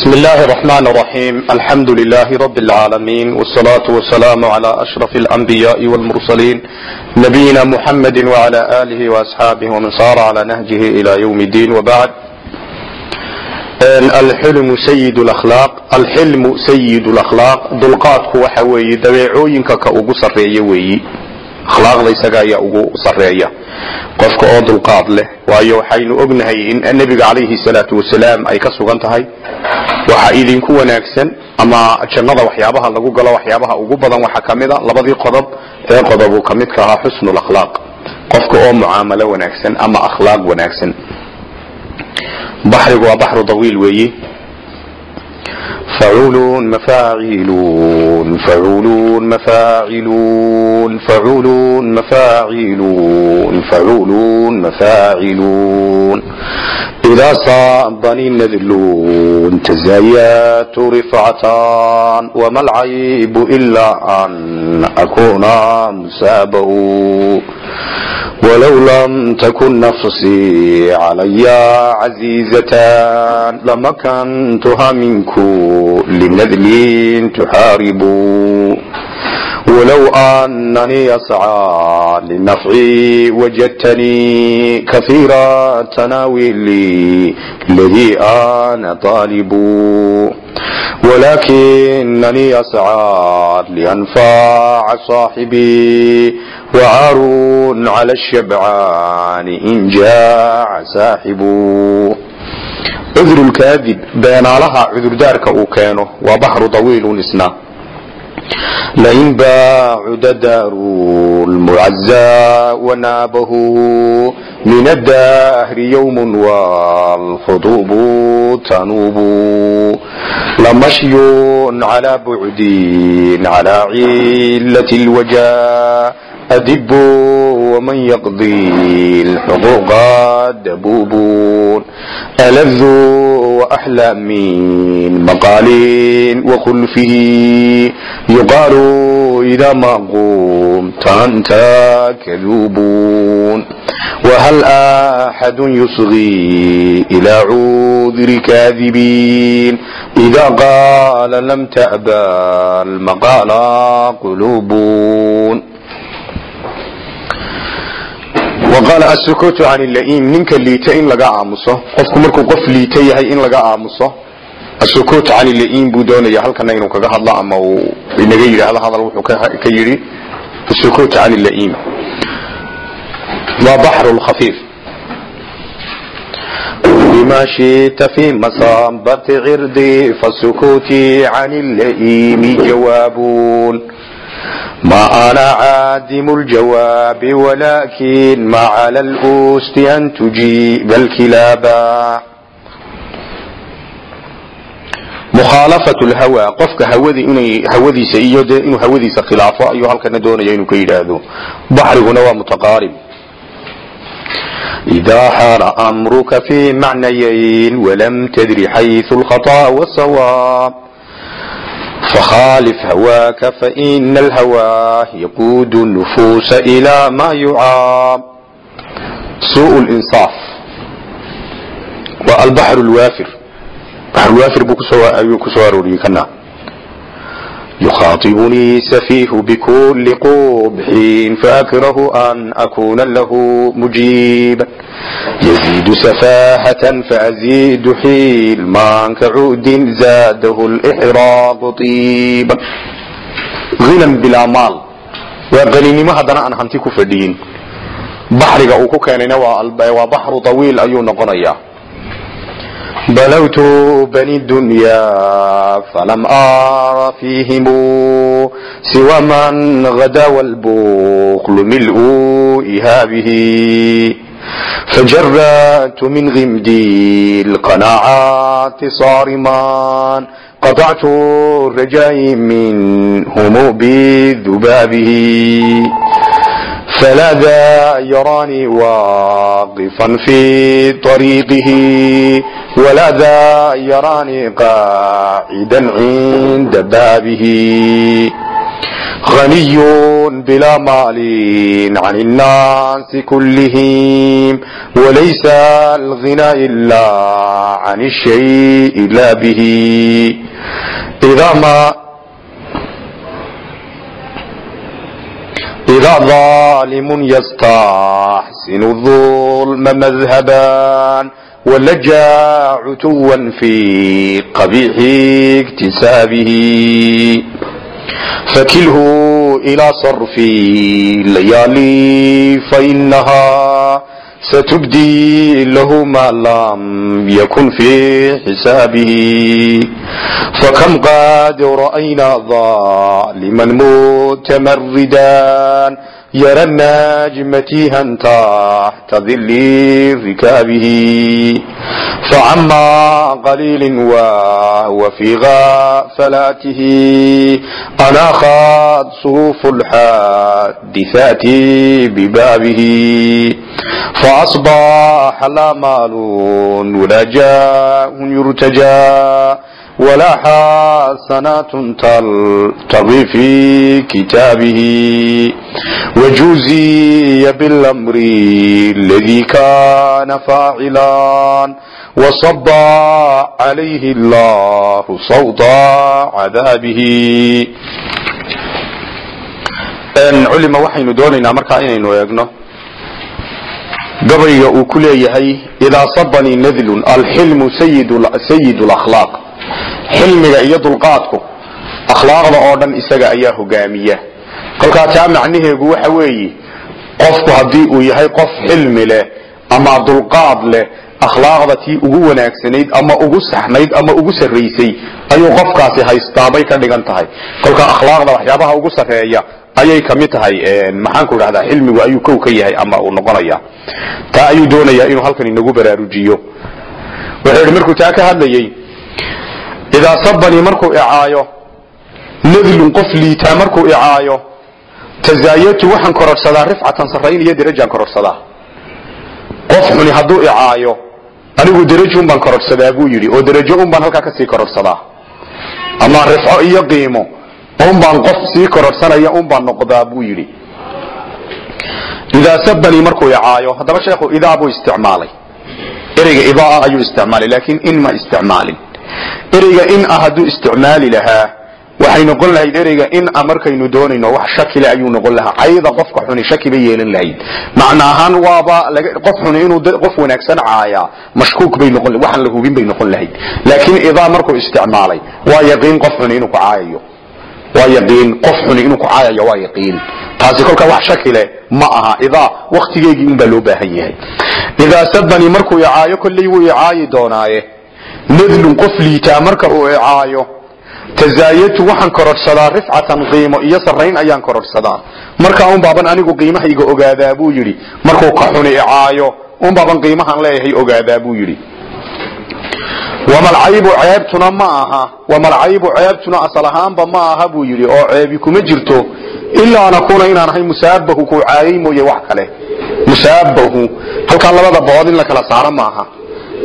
بسم الله الرحمن الرحيم الحمد لله رب العالمين والصلاة والسلام على أشرف الأنبياء والمرسلين نبينا محمد وعلى آله وأصحابه ومن صار على نهجه إلى يوم الدين وبعد الحلم سيد الأخلاق الحلم سيد الأخلاق دلقاتك وحوي دبيعوينك كأوغو سرية وي akhlaaqda isaga ayaa ugu sareeya qofka oo dulqaad leh waayo waxaynu ognahay in nebiga calayhi salaatu wasalaam ay ka sugan tahay. Waxa idinku wanaagsan ama jannada waxyaabaha lagu galo waxyaabaha ugu badan waxaa kamida labadii qodob. Ee qodob uu ka mid ka ahaa xusnu lakhlaaq qofka oo mucaamalo wanaagsan ama akhlaaq wanaagsan. Baxrigu waa baxru dawiil weeyi فعول مفاعلون فعول مفاعلون فعول مفاعلون فعول مفاعلون إذا صاب النذلون تزايات رفعتان وما العيب إلا أن أكون مسابه ولو لم تكن نفسي علي عزيزتان لمكنتها من كل نذل تحارب ولو أنني أسعى للنفع وجدتني كثير تناولي الذي أنا طالب ولكنني أسعى لأنفاع صاحبي وعار على الشبعان إن جاع ساحب cudurulkaadib beenaalaha cudurdaarka uu keeno waa baxru dawiilun isna لئن باعد دار المعزى ونابه من الدهر يوم والخطوب تنوب لمشي على بعد على علة الوجاء أدب ومن يقضي الحقوق دبوب ألذ وأحلى من مقال وخلفه يقال إذا ما قمت أنت كذوب وهل أحد يصغي إلى عذر كاذبين إذا قال لم تأبى المقال قلوبون وقال السكوت عن اللئيم ninka liita in laga aamuso qofku markuu qof liita yahay in laga aamuso السكوت عن اللئيم buu doonaya halkana inuu kaga hadlo ama uu inaga yidhaahdo hadal wuxuu ka yidhi السكوت عن اللئيم waa بحر الخفيف بما شئت في مصابة عردي فالسكوت عن اللئيم جوابون ما أنا عادم الجواب ولكن ما على الأوست أن تجيب الكلابا مخالفة الهوى قفك هودي إني هودي سيئد إنه هودي سخلافة أيها الكنا دون ينو كيرادو بحر هنا متقارب إذا حار أمرك في معنيين ولم تدري حيث الخطأ والصواب فخالف هواك فإن الهوى يقود النفوس إلى ما يعاب سوء الإنصاف والبحر الوافر بحر الوافر بكسوار كنا يخاطبني سفيه بكل قبح فأكره أن أكون له مجيبا يزيد سفاهة فأزيد حلما كعود زاده الإحراق طيبا غنى بلا مال وغنيني ما هدنا أن هنتي كفدين بحر أوكو كان وبحر طويل أيون قرية بلوت بني الدنيا فلم أرى فيهم سوى من غدا والبخل ملء إهابه فجرأت من غمدي القناعات صارما قطعت الرجاء منهم بذبابه فلا ذا يراني واقفا في طريقه ولاذا يراني قاعدا عند بابه غني بلا مال عن الناس كلهم وليس الغنى إلا عن الشيء إلا به إذا ما إذا ظالم يستحسن الظلم مذهبا ولجى عتوا في قبيح اكتسابه فكله إلى صرف الليالي فإنها ستبدي له ما لم يكن في حسابه فكم قد رأينا ظالما متمردا يرى الناجمة تحت ظل ركابه فعما قليل وهو في غفلاته أناخت صروف الحادثات ببابه فأصبح لا مال ولا جاه يرتجى ولا حسنات تلتغي في كتابه وجوزي بالأمر الذي كان فاعلا وصب عليه الله صوت عذابه. Culima waxaynu doonaynaa markaa inaynu eegno. Gabayga uu ku leeyahay idaa sabanii nadlun alxilmu sayid اlakhlaaq xilmiga iyo dulqaadku akhlaaqda oo dhan isaga ayaa hogaamiya. Kolkaa taa macnaheegu waxa weeye qofku haddii uu yahay qof xilmi leh ama dulqaad leh akhlaaqda tii ugu wanaagsanayd ama ugu saxnayd ama ugu sarraysay ayuu qofkaasi haystaabay ka dhigan tahay. Kolkaa akhlaaqda waxyaabaha ugu sarreeya ayay ka mid tahay maxaanku idhahdaa xilmigu ayuu kow ka yahay ama uu noqonaya taa ayuu doonayaa inuu halkan inagu baraarujiyo. Wuxuu yidhi markuu taa ka hadlayey idaa sabanii markuu icaayo nadlun qof liitaa markuu icaayo tazaayatu waxaan kororhsadaa rifcatan sarrayn iyo derajaan kororhsadaa qof xuni hadduu icaayo anigu derajo un baan kororhsadaa buu yidhi oo derajo un baan halkaa ka sii kororhsadaa ama rifco iyo qiimo un baan qof sii kororhsanaya un baan noqdaa buu yidhi. Idaa sabanii markuu icaayo haddaba sheekhu idaa buu isticmaalay. Ereyga idaa ayuu isticmaalay laakiin in ma isticmaalin ereyga in ah hadduu isticmaali lahaa waxay noqon lahayd ereyga in a markaynu doonayno wax shakile ayuu noqon lahaa. Cayda qofka xuni shaki bay yeelan lahayd. Macna ahaan waaba qof xuni inuu qof wanaagsan caayaa mashkuuk bay noqon waxaan la hubin bay noqon lahayd. Laakiin idaa markuu isticmaalay waa yaqiin qof xuni inuu ku caayayo. Waa yaqiin qof xuni inuu ku caayayo waa yaqiin. Taasi kolka wax shakile ma aha. Idaa waktigeygii unbaa loo baahan yahay. Idaa sabanii markuu icaayo kolley wuu icaayi doonaaye nadlun qof liitaa marka uu icaayo tazaayatu waxaan kororhsadaa rifcatan qiimo iyo sarrayn ayaan kororhsadaa markaa un baaban anigu qiimahayga ogaadaa buu yidhi. Markuu ka icaayo un baaban leeyahay ogaadaa buu yidhi. Wamalcaybu ceebtuna ma aha wamalcaybu ceebtuna asal ahaanba ma aha buu yidhi. Oo ceebi kuma jirto ilaa an akuuna inaan ahay musaabahu ku caayay mooye wax kale. Musaabahu halkaa labada bood in la kala saaro maaha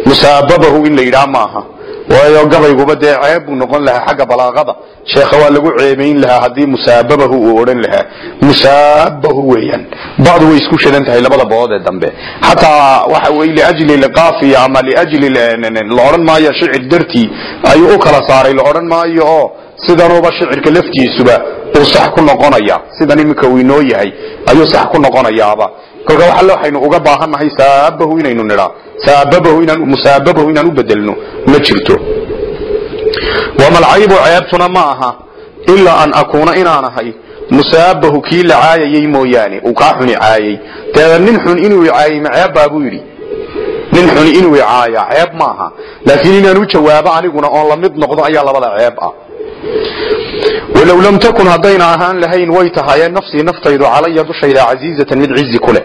musaababahu in la yidhaah maaha. Waayo gabayguba dee ceeb buu noqon lahaa xagga balaaqada. Sheekha waa lagu ceebayn lahaa haddii musaababahu uu odhan lahaa. Musaabahu weeyaan. Bacdu way isku shadan tahay labada bood ee dambe. Xataa waxa wey liajli liqaafiya ama liajli la odhan maayo shicir dartii ayuu u kala saaray la odhan maayo oo sidanuba shicirka laftiisuba uu sax ku noqonaya sidan iminka uu inoo yahay ayuu sax ku noqonayaaba. Kolka waxalle waxaynu uga baahannahay saabahu inaynu nidhaa saababahu inaan musaababahu inaan u bedelno ma jirto. Wamalcaybu ceebtuna ma aha ilaa an akuuna inaan ahay musaabahu kii la caayayey mooyaane uu kaa xuni caayay. Deeda nin xun inuu icaayay ma ceebbaa buu yidhi. Nin xuni inuu icaaya ceeb ma aha. Laakiin inaan u jawaabo aniguna oon la mid noqdo ayaa labada ceeb ah walow lam takun haddayna ahaan lahayn way tahaye nafsii naftaydu calaya dushayda casiizatan mid cizi ku leh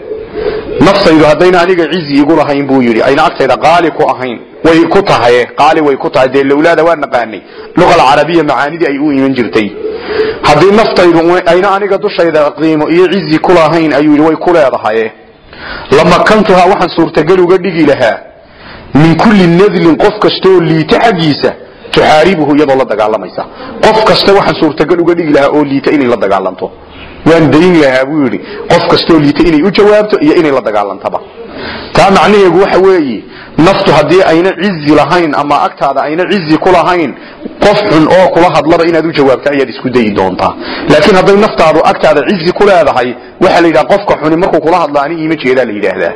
naftaydu haddayna aniga cizi igu lahayn buu yidhi ayna agtayda qaali ku ahayn way ku tahaye qaali way ku tahay dee lowlaada waa naqaanay luqa alcarabiya macaanidii ay u iman jirtay haddii naftaydu ayna aniga dushayda qiimo iyo cizi ku lahayn ayuu yidhi way ku leedahaye lamakantuhaa waxaan suurtagal uga dhigi lahaa min kulli nadlin qof kastoo liita xaggiisa tuxaaribuhu iyadoo la dagaalamaysa qof kasta waxaan suurtagal uga dhigi lahaa oo liita inay la dagaalanto. Waan dayn lahaa buu yidhi qof kastoo liita inay u jawaabto iyo inay la dagaalantaba. Taa macnaheegu waxa weeye naftu haddii ayna cizi lahayn ama agtaada ayna cizi ku lahayn qof xun oo kula hadlaba inaad u jawaabto ayaad isku dayi doontaa. Laakiin hadday naftaadu agtaada cizi ku leedahay waxaa la yidhaha qofka xuni markuu kula hadla ani iima jeedaa la yidhaahdaa.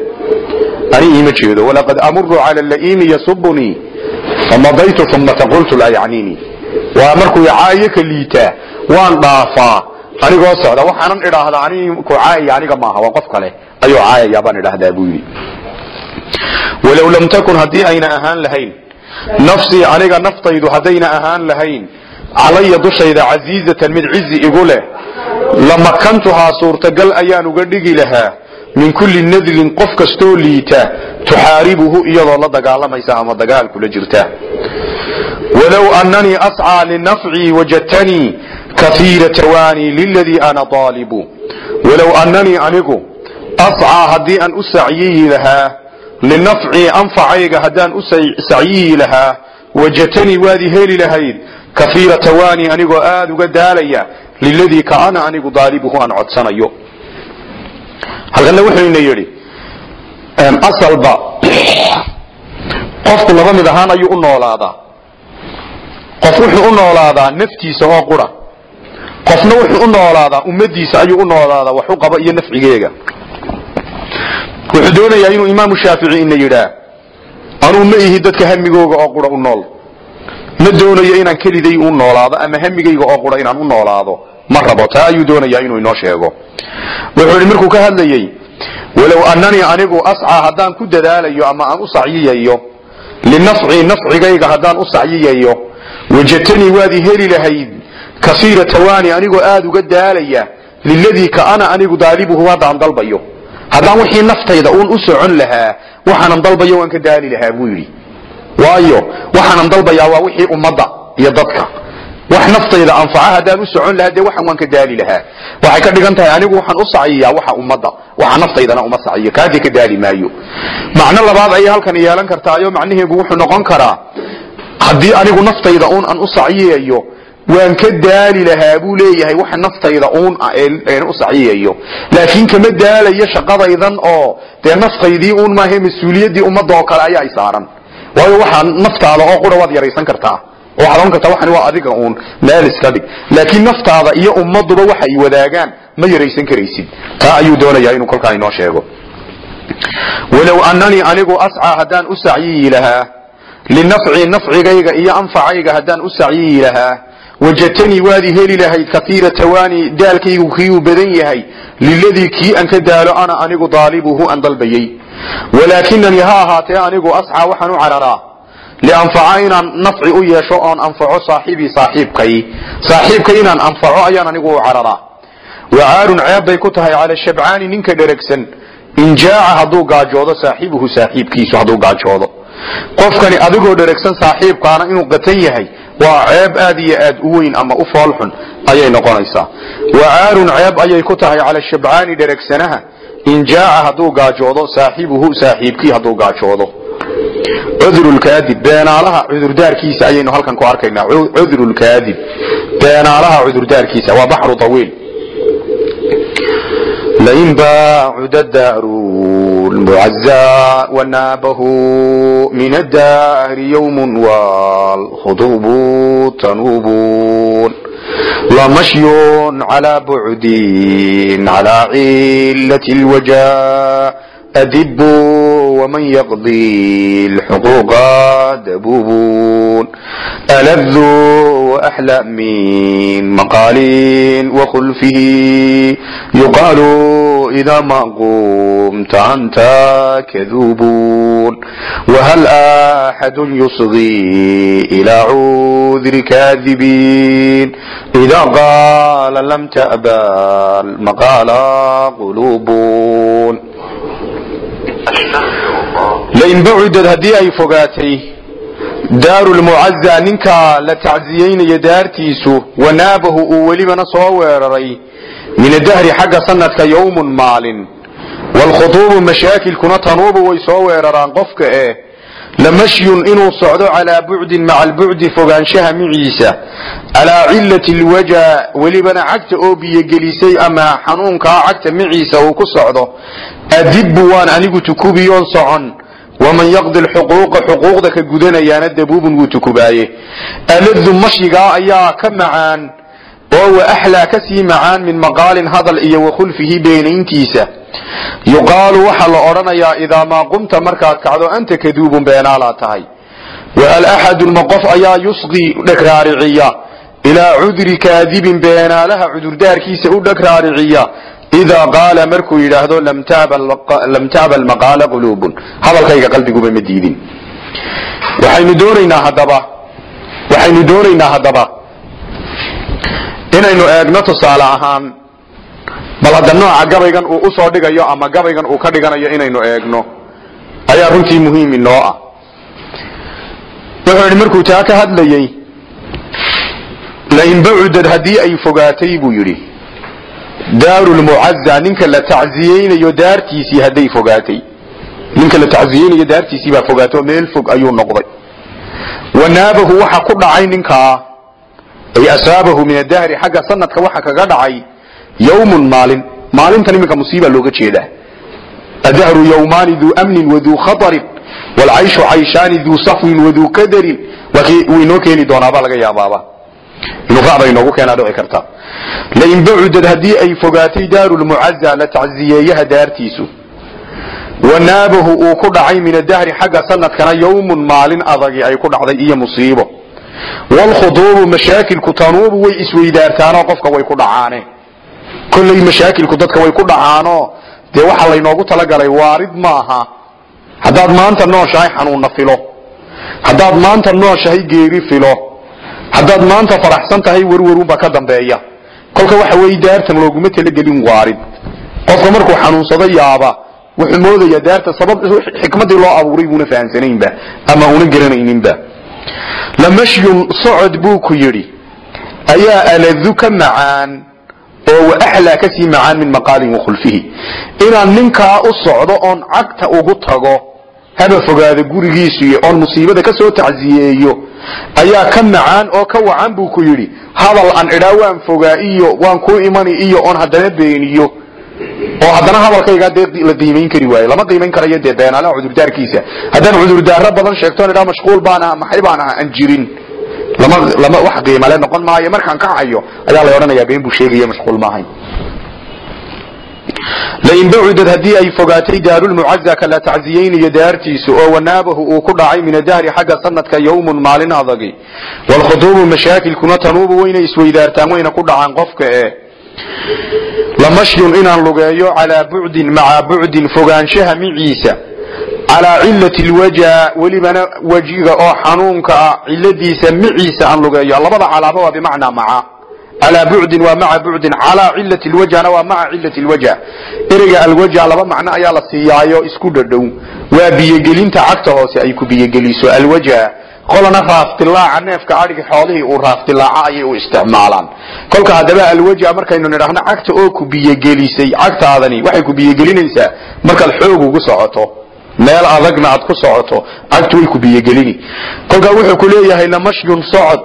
Ani iima jeedo walaqad amuru cala laimi yasubunii qultu laa yacniinii waa markuu caayo ka liitaa waan dhaafaa. Anigoo socda waxaanan idhaahdaa ani ku caayaya aniga maaha waa qof kale. Ayuu caayayaa baan idhaahdaa buu yidhi. Walow lam takun haddii ayna ahaan lahayn nafsii aniga naftaydu haddayna ahaan lahayn calaya dushayda casiizatan mid cizi igu leh lamakantuhaa suurtagal ayaan uga dhigi lahaa min kulli nadlin qof kastoo liita tuxaaribuhu iyadoo la dagaalamaysa ama dagaal kula jirta. Walow ananii ascىa linafcii wajadtanii kaiira tawaanii liladii ana aalibu walow ananii anigu ascىa haddii aan u sacyiyi lahaa linafcii anfacayga haddaan u sacyiyi lahaa wajadtanii waadi heli lahayd kaiira tawaanii anigoo aad uga daalaya liladii ka ana anigu daalibuhu aan codsanayo halkanna wuxuyna yidhi asalba qofku laba mid ahaan ayuu u noolaadaa. Qof wuxuu u noolaadaa naftiisa oo qura. Qofna wuxuu u noolaadaa ummadiisa ayuu u noolaadaa wax u qaba iyo nafcigeega. Wuxuu doonayaa inuu imaamu shaafici ina yidhaa anuu ma ihi dadka hamigooga oo qura u nool. Ma doonayo inaan keliday u noolaado ama hamigayga oo qura inaan u noolaado ma rabo taa ayuu doonayaa inuu inoo sheego. Wuxuu yidhi markuu ka hadlayey walow annanii anigu ascaa haddaan ku dadaalayo ama aan u sacyiyayo linafcii nafcigayga haddaan u sacyiyayo wajadtanii waadi heli lahayd kasiira tawaani anigoo aad uga daalaya liladii ka ana anigu daalibuhu haddaan dalbayo. Haddaan wixii naftayda uun u socon lahaa waxaanan dalbayo waan ka daali lahaa buu yidhi. Waayo waxaanan dalbayaa waa wixii ummadda iyo dadka wax naftayda anfaca haddaan u socon lahaa dee waxan waan ka daali lahaa. Waxay ka dhigan tahay anigu waxaan u sacyiyaa waxa ummadda waxa naftaydana uma sacyiyo kaadii ka daali maayo. Macno labaad ayay halkan yeelan kartaayo macnaheegu wuxuu noqon karaa haddii anigu naftayda uun aan u sacyiyayo waan ka daali lahaa buu leeyahay waxa naftayda uun u sacyiyayo laakiin kama daalayo shaqadaydan oo dee naftaydii uun maaha mas'uuliyaddii ummadda oo kale ayaa i saaran. Waayo waxaa naftaada oo qura waad yaraysan kartaa waxaad ohan kartaa waxani waa adiga uun meel iska dhig. Laakiin naftaada iyo ummadduba waxa ay wadaagaan ma yaraysan karaysid. Taa ayuu doonayaa inuu kolkaa inoo sheego. Walow annanii anigu ascaa haddaan u sacyiyi lahaa linafci nafcigayga iyo anfacayga haddaan u sacyiyi lahaa wajadtanii waadi heli lahayd kaiira tawaani daalkaygu kiiuu badan yahay liladii kii aan ka daalo ana anigu daalibuhu aan dalbayey. Walaakinanii ha ahaatee anigu ascaa waxaan u cararaa lianfaca inaan nafci u yeesho oon anfaco saaxibii saaxiibkay saaxiibkay inaan anfaco ayaan anigu u cararaa wacaarun ceeb bay ku tahay cala shabcaani ninka dheregsan in jaaca hadduu gaajoodo saaxibuhu saaxiibkiisu hadduu gaajoodo qofkani adigoo dheregsan saaxiibkaana inuu qatan yahay waa ceeb aad iyo aad u weyn ama u foolxun ayay noqonaysaa wacaarun ceeb ayay ku tahay cala shabcaani dheregsanaha in jaaca hadduu gaajoodo saaxibuhu saaxiibkii hadduu gaajoodo cudurulkaadib beenaalaha cudurdaarkiisa ayaynu halkan ku arkaynaa. Cudurulkaadib beenaalaha cudurdaarkiisa waa baxru awiil lain baacuda daaru lmucazaa wanaabahu min addaari yowmun waalkhuduubu tanuubuun. Lamashyun calaa bucdin calaa cilati lwajaa أدب ومن يقضي الحقوق دبوب ألذ وأحلى من مقال وخلفه يقال إذا ما قمت أنت كذوب وهل أحد يصغي إلى عذر كاذبين إذا قال لم تأبى المقال قلوب lain bacudad haddii ay fogaatay daaru lmucaza ninka la tacsiyeynaya daartiisu wanaabahu uu welibana soo weeraray min adahri xagga sanadka yowmun maalin waalkhutuubu mashaakilkuna tanuubu way soo weeraraan qofka eh lamashyun inuu socdo calaa bucdin maca albucdi fogaanshaha miciisa. Calaa cilati lwaja welibana cagta oo biyogelisay ama xanuunkaa cagta miciisa uu ku socdo. Adibbu waan anigu tukubiyoon socon. Waman yaqdi lxuquuqa xuquuqda ka gudanayaana dabuubun wuu tukubaaye. Aladu mashyigaa ayaa ka macaan oo wa axlaa ka sii macaan min maqaalin hadal iyo wakhulfihi beenayntiisa. Yuqaalu waxaa la odhanayaa idaa maa qumta markaad kacdo anta kaduubun beenaalaa tahay. Wahal axadun ma qof ayaa yusqi dhegraariciya ilaa cudri kaadibin beenaalaha cudurdaarkiisa u dhegraariciya idaa qaala markuu yidhaahdo lam tacbal maqaala quluubun. Hadalkayga qalbiguba ma diidin. Waxaynu doonaynaa haddaba inaynu eegno tusaale ahaan bal hadda nooca gabaygan uu u soo dhigayo ama gabaygan uu ka dhiganayo inaynu eegno ayaa runtii muhiim inoo ah. Wuxuu yidhi markuu taa ka hadlayey lain bacudad haddii ay fogaatay buu yidhi daaru lmucaza ninka la tacziyeynayo daartiisii hadday fogaatay. Ninka la tacziyeynayo daartiisii baa fogaato meel fog ayuu noqday. Wanaabahu waxa ku dhacay ninkaa ay asaabahu min adahri xagga sanadka waxa kaga dhacay yawmun maalin. Maalintan iminka musiiba looga jeedaa. Adahru yawmaani duu amnin waduu khatarin waalcayshu cayshaani duu safwin waduu kadarin. Wuu inoo keeni doonaabaa laga yaabaaba inuu inoogu keenaa dhici karta. Lain bacudad haddii ay fogaatay daaru lmucaza la tacziyeeyaha daartiisu. Wanaabahu uu ku dhacay min adahri xagga sanadkana yawmun maalin adagi ay ku dhacday iyo musiibo wlkhuduubu mashaakilku tanuubu way isweydaartaanoo qofka way ku dhacaane kolley mashaakilku dadka way ku dhacaanoo dee waxaa laynoogu talagalay waarid maaha haddaad maanta nooshahay xanuunna filo haddaad maanta nooshahay geeri filo haddaad maanta faraxsan tahay werwerunba ka dambeeya kolka waxa weeye daartan looguma talagelin waarid qofka markuu xanuunsado yaaba wuxuu moodayaa daarta sabab xikmadii loo abuuray buuna fahamsanaynba ama una garanayninba lamashyun socod buu ku yidhi ayaa aladu ka macaan oo wa axlaa ka sii macaan min maqaalin wakhulfihi inaan ninkaa u socdo oon cagta ugu tago haba fogaado gurigiisuiyo oon musiibada ka soo tacsiyeeyo ayaa ka macaan oo ka wacan buu ku yidhi. Hadal aan idhaa waan fogaa iyo waan ku imani iyo oon haddana beeniyo oo haddana hadalkaygaa dee la qiimayn kari waayo lama qiimayn karayo dee beenaalaha cudurdaarkiisa. Haddaan cudurdaaro badan sheegtoon idhaa mashquul baan aha maxay baan aha aan jirin. Lama lama wax qiimale noqon maayo markaan kacayo ayaa la odhanayaa been buu sheegaya mashquul maahayn. Lain bacudad haddii ay fogaatay daarulmucaza ka la tacziyeynayo daartiisu oo wanaabahu uu ku dhacay min adahri xagga sanadka yawmun maalin adagi. Waalkhuduubu mashaakilkuna tanuubu wayna isweydaartaan wayna ku dhacaan qofka ee lamashyun inaan lugeeyo calaa bucdin maca bucdin fogaanshaha miciisa. Calaa cilati lwaja welibana wejiga oo xanuunka ah ciladiisa miciisa aan lugeeyo. Labada calaaba waa bimacnaa maca. Calaa bucdin waa maca bucdin calaa cilati lwajhna waa maca cilati lwajh ereyga alwajha laba macno ayaa la siiyaayo isku dhadhow. Waa biyogelinta cagta hoose ay ku biyogeliso alwajha qolana raaftilaaca neefka adhigi xoolihii uu raaftilaaca ayay u isticmaalaan. Kolka haddaba alwajha markaynu nidhaahno cagta oo ku biyogelisay cagtaadani waxay ku biyogelinaysaa markaad xoog ugu socoto meel adagna aad ku socoto cagtu way ku biyogelini kolkaa wuxuu ku leeyahay lamashyun socod.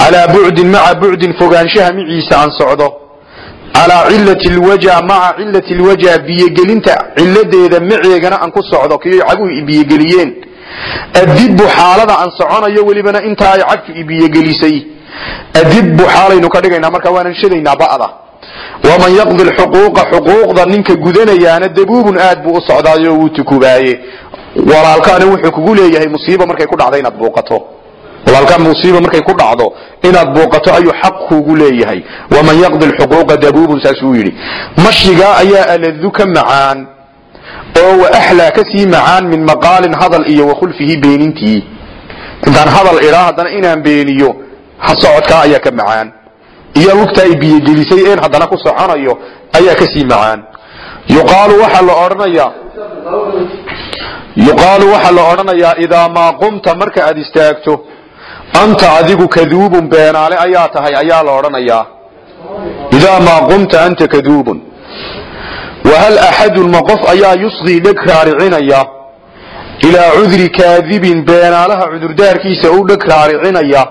Calaa bucdin maca bucdin fogaanshaha miciisa aan socdo. Calaa cilati lwaja maca cilati lwaja biyogelinta ciladeeda maceegana aan ku socdo kiyo caguhu ibiyogeliyeen adibbu xaalada aan soconayo welibana intaa ay cagtu ibiyogelisay adibbu xaalaynu ka dhigaynaa marka waanan shadaynaa ba'da waman yaqdi lxuquuqa xuquuqda ninka gudanayaana dabuubun aad buu u socdaayo wuu tukubaaye walaalkaana wuxuu kugu leeyahay musiiba markay ku dhacdo inaad buuqato walaalkaa musiiba markay ku dhacdo inaad buuqato ayuu xaq kuugu leeyahay waman yaqdi lxuquuqa dabuubun saasuu yidhi mashyigaa ayaa aladu ka macaan oo wa axlaa ka sii macaan min maqaalin hadal iyo wakhulfihi beenintii. Intaan hadal idhaa haddana inaan beeniyo socodkaa ayaa ka macaan. Iyo lugta ay biyogelisay een haddana ku soconayo ayaa ka sii macaan. Yuqaalu waxaa la odhanayaa yuqaalu waxaa la odhanayaa idaa maa qumta marka aad istaagto anta adigu kaduubun beenaale ayaa tahay ayaa la odhanayaa. Idaa maa qumta anta kaduubun wahal axadun ma qof ayaa yusqii dheg raaricinaya ilaa cudri kaadibin beenaalaha cudurdaarkiisa u dheg raaricinaya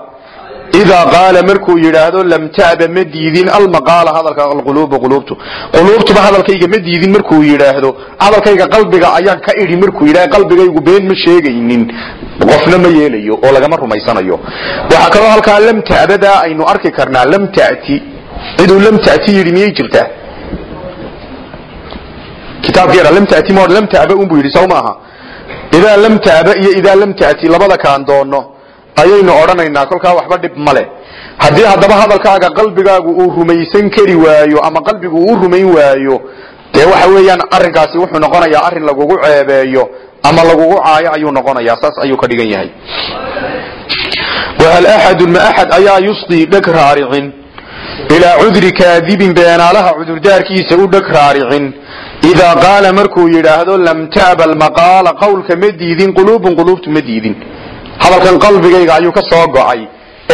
idaa qaala markuu yidhaahdo lam ta'ba ma diidin almaqaala hadalka alquluubu quluubtu quluubtuba hadalkayga ma diidin markuu yidhaahdo hadalkayga qalbiga ayaan ka idhi markuu yidhahdo qalbigaygu been ma sheegaynin qofna ma yeelayo oo lagama rumaysanayo waxaa kaloo halkaa lam ta'badaa aynu arki karnaa lam ta'ti ciduu lam ta'ti yidhi miyay jirtaa kitaabkeena lam ta'ti ma lam ta'ba unbuu yidhi saw maaha. Idaa lam ta'ba iyo idaa lam ta'ti labada kaan doono ayaynu odhanaynaa kolkaa waxba dhib male haddii haddaba hadalkaaga qalbigaagu uu rumaysan kari waayo ama qalbigu uu rumayn waayo dee waxa weeyaan arrinkaasi wuxuu noqonayaa arrin lagugu ceebeeyo ama lagugu caayo ayuu noqonayaa saas ayuu ka dhigan yahay. Wahal axadun ma axad ayaa yusqii dheg raaricin ilaa cudri kaadibin beenaalaha cudurdaarkiisa u dheg raaricin idaa qaala markuu yidhaahdo lam ta'ba almaqaala qawlka ma diidin quluubun quluubtu ma diidin hadalkan qalbigayga ayuu ka soo go'ay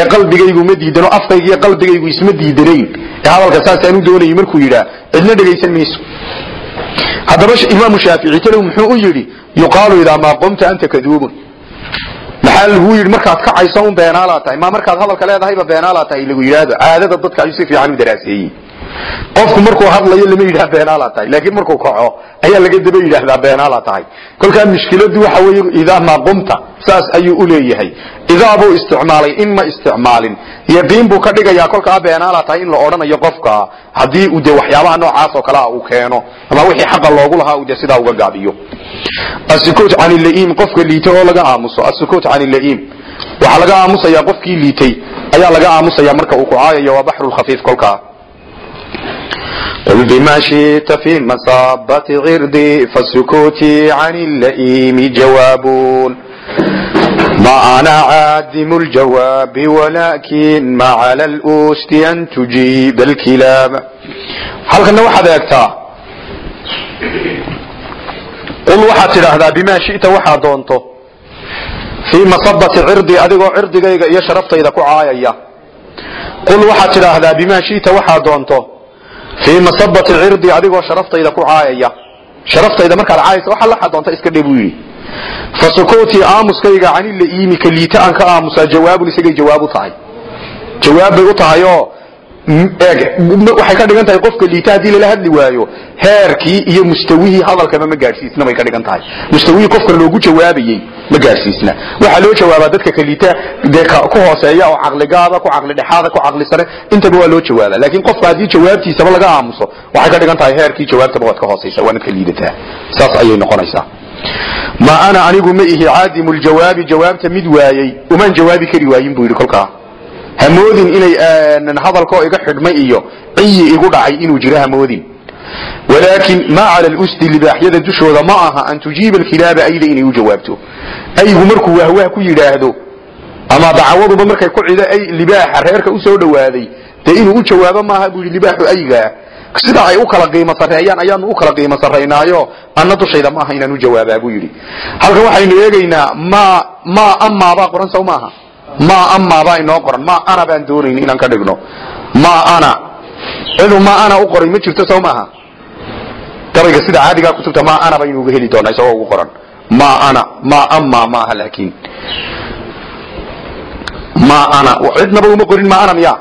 ee qalbigaygu ma diidano afkayga iyo qalbigaygu isma diidanayn ee hadalka saasaan u doonayay markuu yidhaa cidna dhegaysan mayso haddaba imaamu shaafici talow muxuu u yidhi yuqaalu idaa maa qumta anta kaduubun maxaa lagu yidhi markaad kacayso un beenaalaa tahay maa markaad hadalka leedahayba beenaalaa tahay lagu yidhaahdo caadada dadka ayuu si fiican u daraaseeyey qofku markuu hadlayo lama yidhaha beenaalaa tahay laakiin markuu kaco ayaa laga daba yidhaahdaa beenaalaa tahay. Kolkaa mushkiladu waxa weeye idaa qumta saas ayuu u leeyahay. Idaa buu isticmaalay in ma isticmaalin. Yaqiin buu ka dhigayaa kolkaa beenaalaa tahay in la odhanayo qofka haddii uu dee waxyaabaha noocaas oo kalea uu keeno ama wixii xaqa loogu lahaa uu dee sidaa uga gaabiyo. Asukuut can ilaim qofka liita oo laga aamuso asukuut can ilaim waxaa laga aamusayaa qofkii liitay ayaa laga aamusaya marka uu ku caayayo waa baxru kolkaa قل بما شئت في مصابة عردي فالسكوت عن اللئيم جواب ما أنا عادم الجواب ولكن ما على الأست أن تجيب الكلام هل كنا واحد يكتا قل واحد تلاهذا بما شئت واحد دونته في مصبة عردي أدقو عردي يشرفت إذا كعايا قل واحد تلاهذا بما شئت واحد دونته fii masabati cirdi adigoo sharaftayda ku caayaya. Sharaftayda markaad caayaysa waxa la xadoonta iska dhe buu yidhi. Fa sukuutii aamuskayga canila iimi ka liita aan ka aamusaa jawaabun isagay jawaab u tahay. Jawaab bay u tahay oo eeg waxay ka dhigan tahay qofka liita haddii lala hadli waayo heerkii iyo mustawihii hadalkaba ma gaadhsiisna bay ka dhigan tahay. Mustawihii qofka loogu jawaabayey ma gaadhsiisna waxaa loo jawaabaa dadka kaliita dee ku hooseeya oo caqligaada ku caqli dhexaada ku caqli sare intaba waa loo jawaabaa. Laakiin qofka haddii jawaabtiisaba laga aamuso waxay ka dhigan tahay heerkii jawaabtaba waad ka hoosaysa waanad ka liidataa saas ayay noqonaysaa. Ma ana anigu ma ihi caadimu ljawaabi jawaabta mid waayey umaan jawaabi kari waayin buu yidhi kolkaa. Hamoodin inay hadalkoo iga xidhmay iyo ciyi igu dhacay inuu jiro hamoodin. Walaakin maa cala lusdi libaaxyada dushooda ma aha an tujiiba alkilaaba ayda inay u jawaabto aygu markuu wahwah ku yidhaahdo ama dacawaduba markay ku cido libaaxa reerka u soo dee inuu u jawaabo maaha buu yidhi libaaxu aygaa sida ay u kala qiimo sarreeyaan ayaanu u kala qiimo sarraynaayo anna dushayda ma aha inaan u jawaabaa buu yidhi. Halkan waxaynu eegaynaa ma ma amaabaa qoran saw maaha? Ma amaabaa inoo qoran? Ma ana baan doonayn inaan ka dhigno? Ma ana ciduu ma ana u qoray ma jirto saw maaha? Gabayga sida caadigaa kutubta ma ana baynu heli doonaa isagoo ugu qoran ma ana ma ama maaha laakiin ma ana cidnaba uma qorin ma ana miya?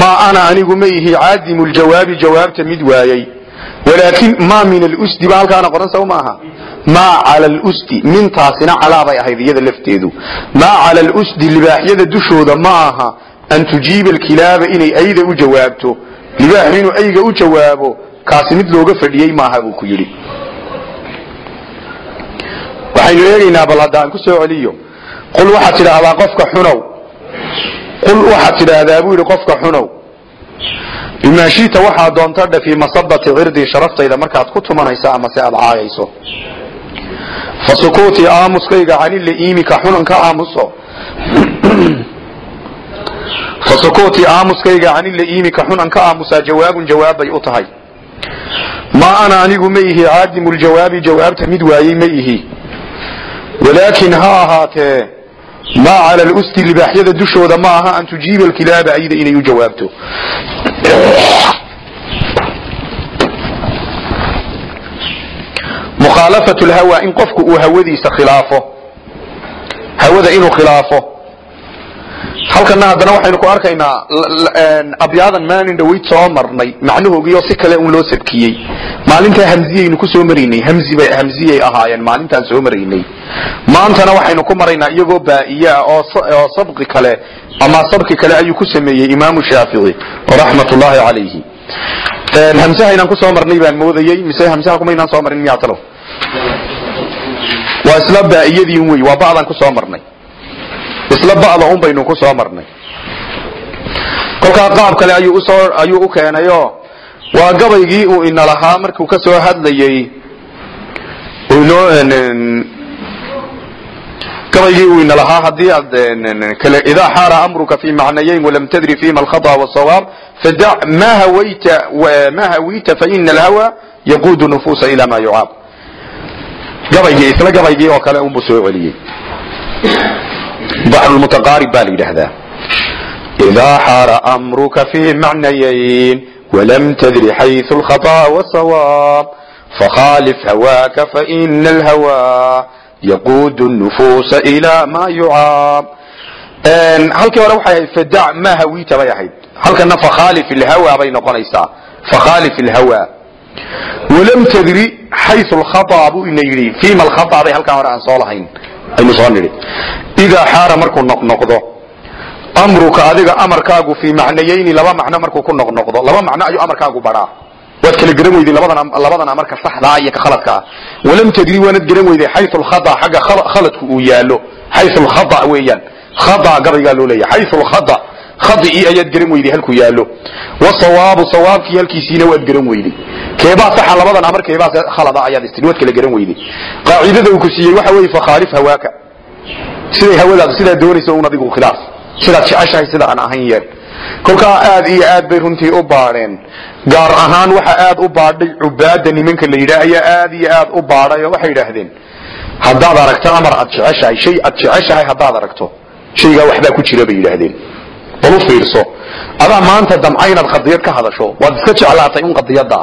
Ma ana anigu ma ihi caadimu ljawaabi jawaabta mid waayey walaakin ma min alusdi ba halkaana qoran saw maaha ma cala lusdi mintaasina calaa ahayd iyada lafteedu. Ma cala lusdi libaaxyada dushooda ma aha. An tujiiba alkilaaba inay ayda u jawaabto. Libaaxu inuu ayga u jawaabo kaasi mid looga fadhiyey maaha buu ku yidhi waxaynu eegaynaa bal hadda aan ku soo celiyo. Qul waxaad tidhaahdaa qofka xunow. Qul waxaad tidhaahdaa buu yidhi qofka xunow. Bimaa shiita waxaa doonta dhe fii masabati cirdii sharaftayda markaad ku tumanaysa ama se aad caayayso fa sukuutii aamuskayga canila iimika xunan aamuso. Fa sukuutii aamuskayga canila iimika xunan aamusaa jawaabun jawaabbay u tahay. Ma ana anigu ma ihi caadimu jawaabta mid waayey ma ihi walaakin ha ahaatee maa cala lusdi libaaxyada dushooda ma aha an tujiiba alkilaaba ayda inay u jawaabto mukhaalafatu lhawa in qofku uu hawadiisa khilaafo hawada inuu khilaafo halkana haddana waxaynu ku arkaynaa abyaadan maalin dhaweyd soo marnay. Macnahoogiioo si kale un loo sabkiyey. Maalintaa hamziyaynu ku soo maraynay hamzibay hamziyay ahaayeen. Maalintaan soo maraynay maantana waxaynu ku maraynaa iyagoo baa'iye ah oo sabqi kale ama sabki kale ayuu ku sameeyey imaamu shaafici raxmat ullaahi calayhi hamsaha inaan ku soo marnay baan moodayey. Mise hamsaha kumaynaan soo marin miyaa talow? Waa isla baa'iyadii wey waa ba'daan ku soo marnay isla ba'da un baynu ku soo marnay. Kolkaa qaab kale ayuu u keenayo waa gabaygii uu ina lahaa markuu ka soo hadlayey gabaygii uu ina lahaa haddii aad kale idaa xaara amruka fi macnayayn walam tadri fima alkhata wاsawaab fadac ma hawita faina alhawa yaquudu nufuusa ila ma yucaab gabaygii isla gabaygii oo kale unbuu soo celiyey baxr mutaqaarib baa la yidhaahdaa idaa xaara amruka fi macnayayn walam tadri xayثu اlkhaطأ wاsawaab fakhaalif hawaaka faina alhawa yaquudu nufuusa ila ma yucaab halkii hore waxay ahayd fadac ma hawita bay ahayd halkana fakhaalif ilhawa bay noqonaysaa fakhaalif ilhawa walam tadri xayu lkhata buu ina yidhi fima alkhata bay halkaa hore aan soo lahayn aynu soo nidhi. Idaa xaara markuu noqnoqdo amruka adiga amarkaagu fii macnayayni laba macno markuu ku noqnoqdo laba macno ayuu amarkaagu badhaa waad kala garan weyday labadan labadan amarka saxdaa iyo ka khaladka. Ah walam tadri waanad garan weyday xayu lkhata xagga khaladku uu yaalo xayu lkhata weeyaan. Khata gabaygaa loo leeyahay. Xayu lkhata khadi'ii ayaad garan weyday halkuu yaalo wasawaabu sawaabkii halkiisiina waad garan weyday keebaa saxa labadan amar keebaa khalada ayaad istiri waad kala garan weyday qaacidada uu ku siiyey waxa weeye fakhaalif hawaaka. Siday hawadaadu sidaa doonaysa un adigu khilaaf. Sidaad jeceshahay sida aan ahayn yeel kolkaa aad iyo aad bay runtii u baadheen. Gaar ahaan waxa aad u baadhay cubaada nimanka la yidhaah ayaa aad iyo aad u baadhay oo waxay yidhaahdeen haddaad aragto amar aad jeceshahay shay aad jeceshahay haddaad aragto. Shaygaa waxbaa ku jira bay yidhaahdeen. Bal u fiirso. Adaa maanta damca inaad qadiyad ka hadasho waad iska jeclaatay un qadiyada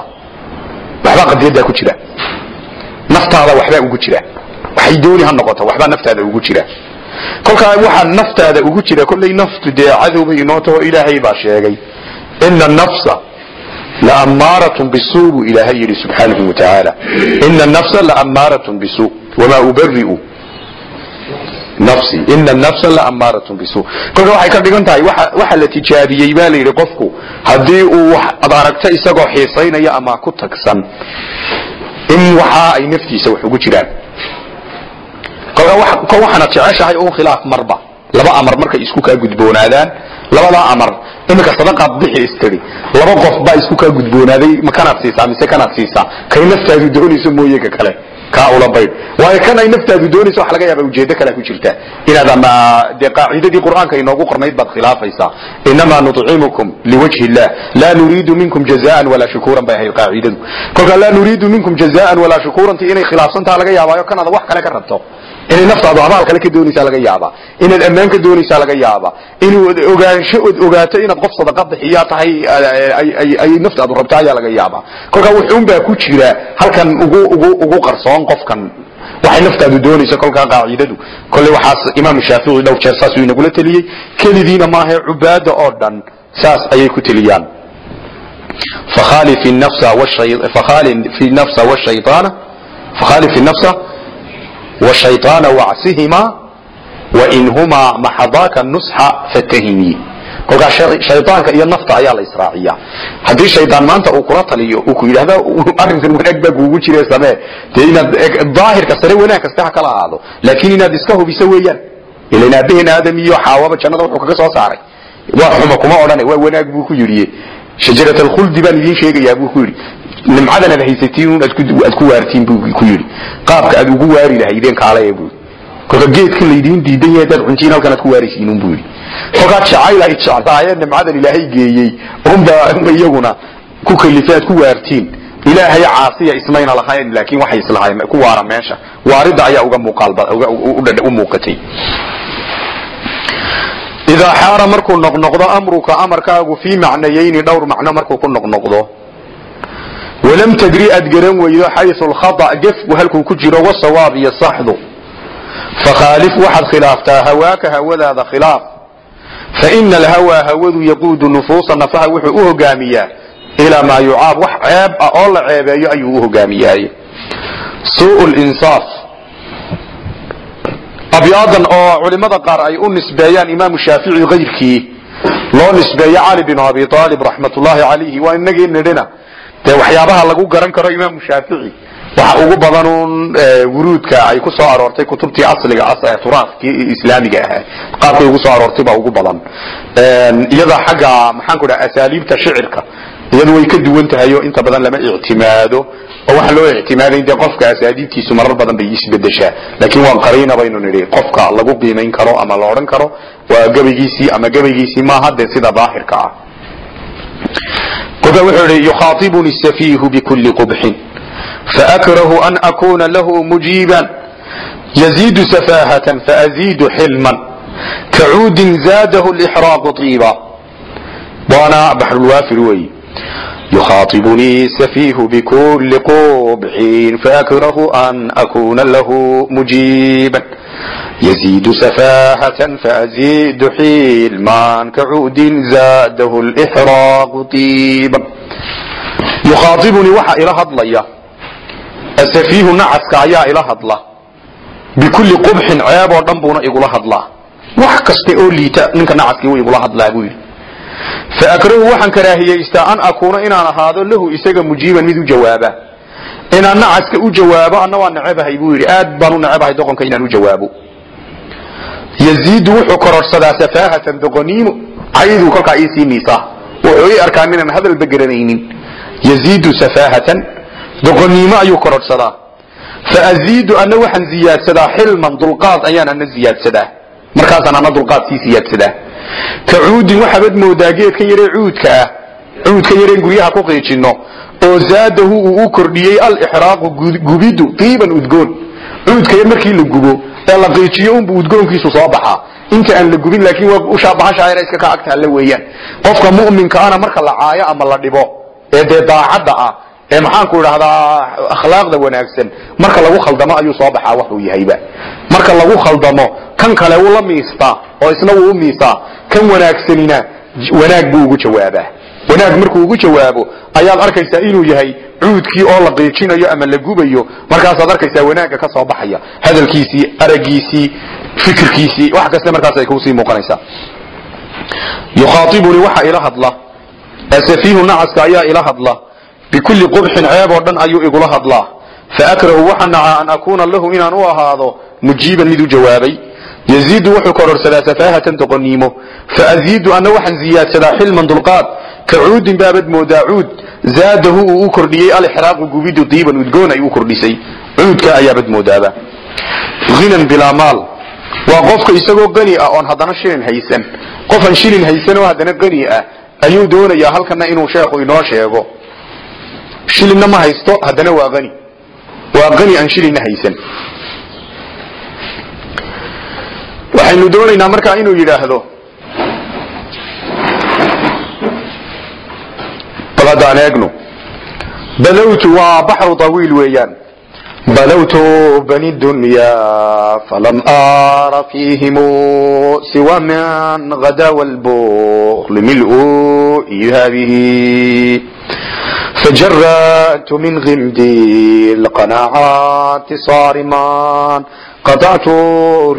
waxbaa qadiyaddaa ku jira. Naftaada waxbaa ugu jira. Waxay dooni ha noqoto waxbaa naftaada ugu jira. Kolkaa waxaa naftaada ugu jira kollay naftu dee cadowbay inoo taho ilaahay baa sheegay ina nafsa laamaaratun bisuu buu ilaahay yidhi subxaanahu watacaala ina nafsa laamaaratun bisuu wamaa ubari'u nafsi. Ina nafsa laamaaratun bisuu kolka waxay ka dhigan tahay waxa la tijaabiyey baa la yidhi qofku haddii uu ad aragto isagoo xiisaynaya ama ku tagsan in waxa ay naftiisa wax ugu jiraan. Kolka waxaana jeceshahay un khilaaf marba. Laba amar markay isku kaa gudboonaadaan labadaa amar iminka sadaqaad bixi istiri laba qof baa isku kaa gudboonaaday ma kanaad siisaa mise kanaad siisaa kay naftaadu doonayso mooye ka kale kaa ula bayd. Waayo kan ay naftaadu doonayso waxa laga yaaba ujeedo kalea ku jirta. Inaad ama dee qaacidadii qur'aanka inoogu qornayd baad khilaafaysaa. Inamaa nuطcimukum liwajhi illah. Laa nuriidu minkum jazaan walaa shukuuran bay ahayd qaacidadu. Kolkaa laa nuriidu minkum jazaan walaa shukuuranti inay khilaafsantaha laga yaabaayo kanaad wax kale ka rabto. Inay naftaadu abaal kale ka doonaysaa laga yaaba inaad ammaan ka doonaysaa laga yaaba inuu ogaansho od ogaato inaad qof sadaqa bixiyaa tahay ay naftaadu rabto ayaa laga yaaba kolkaa wuxuun baa ku jira halkan ugu ugu ugu qarsoon qofkan. Waxay naftaadu doonayso kolkaa qaacidadu. Kolley waxaas imaam shaafici dhowr jeer saasuu inagula teliyey. Kelidiina maahae cubaada oo dhan. Saas ayay ku teliyaan. Fakhaalif nafsa washayطaana wacsihima wainhumaa maxadaaka nusxa fatahimii kolkaa shaydaanka iyo nafta ayaa la israaciya. Haddii shaydaan maanta uu kula taliyo uu ku yidhahda arrinkan wanaag baa kuugu jire samee. Dee inaad daahirka sare wanaag kasta ha kala aado. Laakiin inaad iska hubiso weeyaan. Ilan aabaheen aadam iyo xaawaba jannada wuxuu kaga soo saaray. Waa xuma kuma odhane waa wanaag buu ku yidhi. Shajarat alkhuldi baan idiin sheegayaa buu ku yidhi. Nimcadan aad haysatiin aad ku waartiin buu ku yidhi. Qaabka aad ugu waari lahaydeen kaalaya buu kolka geedkan laydiin diidan yahay hadaad cuntiin halkan aad ku waaraysiinun buu yidhi kolkaa jacayl ay jeclaayeen nimcadan ilaahay geeyey unba iyaguna ku kalifay aad ku waartiin ilaahay caasiya ismayna lahayn laakiin waxay islahayn ku waara meesha waaridda ayaa uga muuqaalu muuqatay idaa xaara markuu noqnoqdo amruka amarkaagu fii macnayayni dhowr macno markuu ku noqnoqdo walam tadri aad garan weydo xayu lkhata gefku halkuu ku jiro wasawaab iyo saxdu fakhaalif waxaad khilaaftaa hawaaka hawadaada khilaaf faina alhawaa hawadu yaquudu nufuusa nafaha wuxuu u hogaamiyaa ilaa maa yucaab wax ceeb ah oo la ceebeeyo ayuu u hogaamiyaay suu linsaaf abyaadan oo culimada qaar ay u nisbeeyaan imaamu shaafici kayrkii loo nisbeeyo cali binu abi aalib raxmatullaahi calayhi waa inagii nidhina dee waxyaabaha lagu garan karo imaamu shaafici waxa ugu badanuun wuruudka ay ku soo aroortay kutubtii asliga turaaskii islaamiga ahaa. Qaabkay ugu soo aroortay baa ugu badan. Iyada xagga maxaan ku dhaha asaaliibta shicirka. Iyadu way ka duwan tahay oo inta badan lama ictimaado. Oo waxa loo ictimaadayn dee qofka asaadiibtiisu marar badan bay isbedeshaa laakiin waa qariina baynu nidhi qofka lagu qiimayn karo ama la odhan karo waa gabaygiisii ama gabaygiisii maaha dee sida daahirka ah. Kolkaa wuxuu yihi yukhaatibuni safiihu bikuli qubxin faakrahu an akuna lahu mujiiban yaziidu safaahatan faaziidu xilman kacuudin zaadahu lixraaqu tiiba waana baxrulwaafir weeyi يخاطبني السفيه بكل قبح فأكره أن أكون له مجيبا يزيد سفاهة فأزيد حلما كعود زاده الإحراق طيبا يخاطبني asafiihu nacadka ayaa ila hadla. Bikulli qubxin ceeboo dhan buuna igula hadlaa. Wax kasta oo liita ninka nacadkii wuu igula hadlaa buu yidhi. Fa akrahu waxaan karaahiyaystaa an akuuna inaan ahaado lahu isaga mujiiban mid u jawaaba. Inaan nacadka u jawaabo anna waa necebahay buu yidhi. Aad baan u necebahay doqonka inaan u jawaabo yaziidu wuxuu kororhsadaa safaahatan doqoniimo cayduu kolkaa iisii miisaa wuxuu ii arkaan inaan hadalba garanaynin. Yaziidu safaahatan doqoniimo ayuu kororhsadaa faaziidu anna waxaan ziyaadsadaa xilman dulqaad ayaan ana ziyaadsadaa. Markaasaan ana dulqaad sii siyaadsadaa ka cuudin waxaabad moodaa geedkan yaree cuudka ah cuudkan yareen guryaha ku qiijinno oo zaadahu uu u kordhiyey alixraaqu gubidu tiiban udgoon. Cuudka yar markii la gubo ee la qiijiyo unbu udgoonkiisu soo baxaa. Inta aan la gubin laakiin waa ushaabahashaayar iska ka agtaalla weeyaan. Qofka mu'minkaana marka la caayo ama la dhibo ee dee daacadda ah maxaanku idhahdaa akhlaaqda wanaagsan. Marka lagu khaldamo ayuu soo baxaa waxuu yahayba. Marka lagu khaldamo kan kale wuu la miistaa oo isna wuu u miisaa kan wanaagsanina wanaag buu ugu jawaabaa. Wanaag markuu ugu jawaabo ayaad arkaysaa inuu yahay cuudkii oo la qiijinayo ama la gubayo. Markaasaad arkaysaa wanaagga ka soo baxaya hadalkiisii aragiisii fikirkiisii wax kasta markaas ay kuusii muuqanaysaa. Yukhaaibunii waxa ila hadla. Asafiihu nacaska ayaa ila hadla bikulli qubxin ceeb oo dhan ayuu igula hadlaa. Faakrahu waxa nacaa an akuuna lahu inaan u ahaado mujiiban mid u jawaabay. Yaziidu wuxuu kororsadaa safaahatan doqoniimo faaziidu anna waxaan ziyaadsadaa xilman dulqaad. Ka cuudin baabad moodaa cuud. Zaadahu uu u kordhiyey alixraaqu gubidu diiban udgoon ay u kordhisay. Cuudka ayaabad moodaaba. Hinan bilaa maal. Waa qofka isagoo qani ah oon haddana shilin haysan. Qofaan shilin haysan oo haddana qani ah ayuu doonayaa halkana inuu sheekhu inoo sheego shilinna ma haysto haddana waa ani waa qani aan shilinna haysan. Waxaynu doonaynaa markaa inuu yidhaahdo bal haddaan eegno balowtu waa baxru طawiil weeyaan. Balowtu bani dunya falam ara fihim siwa man gada wlbukl mil'u ihabihi تجرأت من غمدي القناعات صارمان قطعت